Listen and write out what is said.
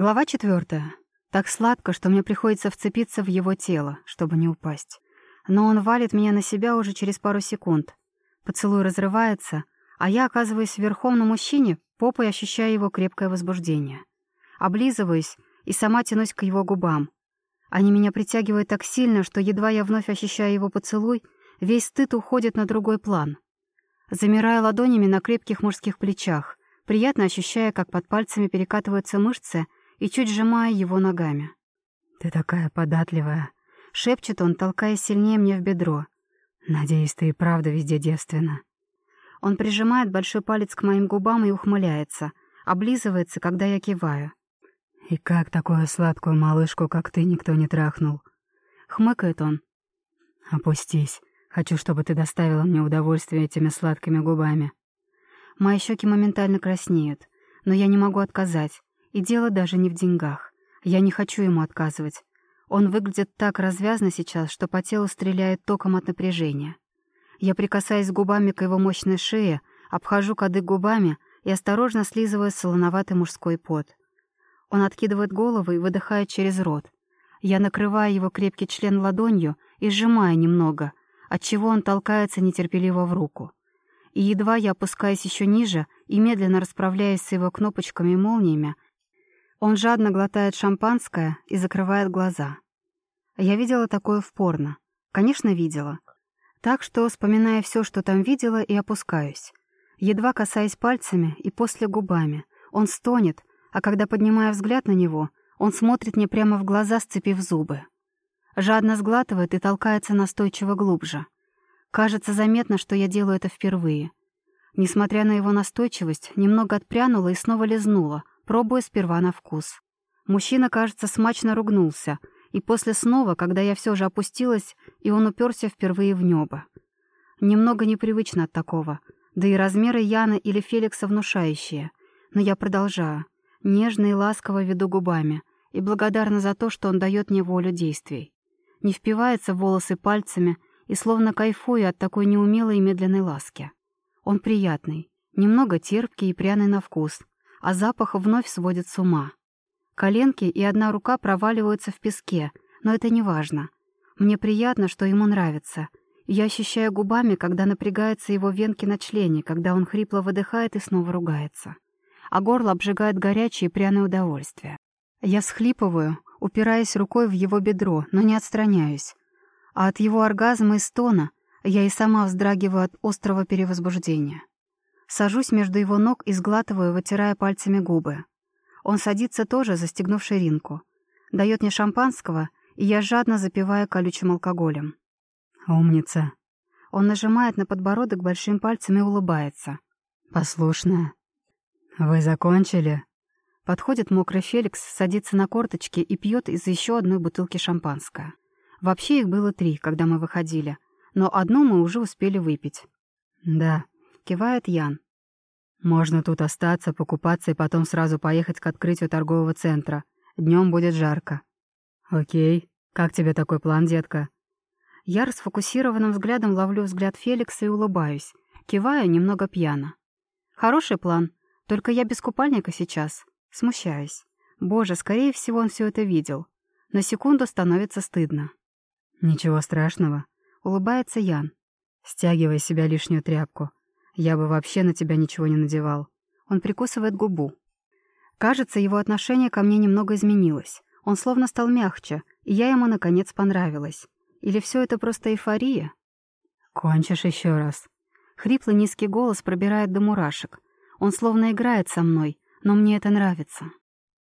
Глава четвертая. Так сладко, что мне приходится вцепиться в его тело, чтобы не упасть. Но он валит меня на себя уже через пару секунд. Поцелуй разрывается, а я оказываюсь верхом на мужчине, попой ощущая его крепкое возбуждение. Облизываюсь и сама тянусь к его губам. Они меня притягивают так сильно, что едва я вновь ощущаю его поцелуй, весь стыд уходит на другой план. Замираю ладонями на крепких мужских плечах, приятно ощущая, как под пальцами перекатываются мышцы — и чуть сжимая его ногами. «Ты такая податливая», — шепчет он, толкая сильнее мне в бедро. «Надеюсь, ты и правда везде девственна». Он прижимает большой палец к моим губам и ухмыляется, облизывается, когда я киваю. «И как такую сладкую малышку, как ты, никто не трахнул?» Хмыкает он. «Опустись. Хочу, чтобы ты доставила мне удовольствие этими сладкими губами». Мои щеки моментально краснеют, но я не могу отказать. И дело даже не в деньгах. Я не хочу ему отказывать. Он выглядит так развязно сейчас, что по телу стреляет током от напряжения. Я прикасаюсь губами к его мощной шее, обхожу кадык губами и осторожно слизываю солоноватый мужской пот. Он откидывает голову и выдыхает через рот. Я накрываю его крепкий член ладонью и сжимаю немного, отчего он толкается нетерпеливо в руку. И едва я опускаюсь еще ниже и медленно расправляюсь с его кнопочками и молниями, он жадно глотает шампанское и закрывает глаза. Я видела такое в порно. Конечно, видела. Так что, вспоминая все, что там видела, и опускаюсь. Едва касаясь пальцами и после губами. Он стонет, а когда поднимаю взгляд на него, он смотрит мне прямо в глаза, сцепив зубы. Жадно сглатывает и толкается настойчиво глубже. Кажется, заметно, что я делаю это впервые. Несмотря на его настойчивость, немного отпрянула и снова лизнула, пробуя сперва на вкус. Мужчина, кажется, смачно ругнулся, и после снова, когда я все же опустилась, и он уперся впервые в небо. Немного непривычно от такого, да и размеры Яны или Феликса внушающие. Но я продолжаю, нежно и ласково веду губами, и благодарна за то, что он дает мне волю действий. Не впивается в волосы пальцами и словно кайфую от такой неумелой и медленной ласки. Он приятный, немного терпкий и пряный на вкус, а запах вновь сводит с ума. Коленки и одна рука проваливаются в песке, но это не важно. Мне приятно, что ему нравится. Я ощущаю губами, когда напрягаются его венки на члене, когда он хрипло выдыхает и снова ругается. А горло обжигает горячее и пряное удовольствие. Я схлипываю, упираясь рукой в его бедро, но не отстраняюсь. А от его оргазма и стона я и сама вздрагиваю от острого перевозбуждения. Сажусь между его ног и сглатываю, вытирая пальцами губы. Он садится тоже, застегнув ширинку. Дает мне шампанского, и я жадно запиваю колючим алкоголем. «Умница!» Он нажимает на подбородок большим пальцем и улыбается. «Послушная. Вы закончили?» Подходит мокрый Феликс, садится на корточки и пьет из еще одной бутылки шампанское. Вообще их было три, когда мы выходили, но одну мы уже успели выпить. «Да», Кивает Ян. «Можно тут остаться, покупаться и потом сразу поехать к открытию торгового центра. Днем будет жарко». «Окей. Как тебе такой план, детка?» Я расфокусированным взглядом ловлю взгляд Феликса и улыбаюсь. Киваю немного пьяно. «Хороший план. Только я без купальника сейчас. Смущаюсь. Боже, скорее всего, он все это видел. На секунду становится стыдно». «Ничего страшного», — улыбается Ян. «Стягивай себя лишнюю тряпку. Я бы вообще на тебя ничего не надевал. Он прикусывает губу. Кажется, его отношение ко мне немного изменилось. Он словно стал мягче, и я ему, наконец, понравилась. Или все это просто эйфория? «Кончишь еще раз». Хриплый низкий голос пробирает до мурашек. Он словно играет со мной, но мне это нравится.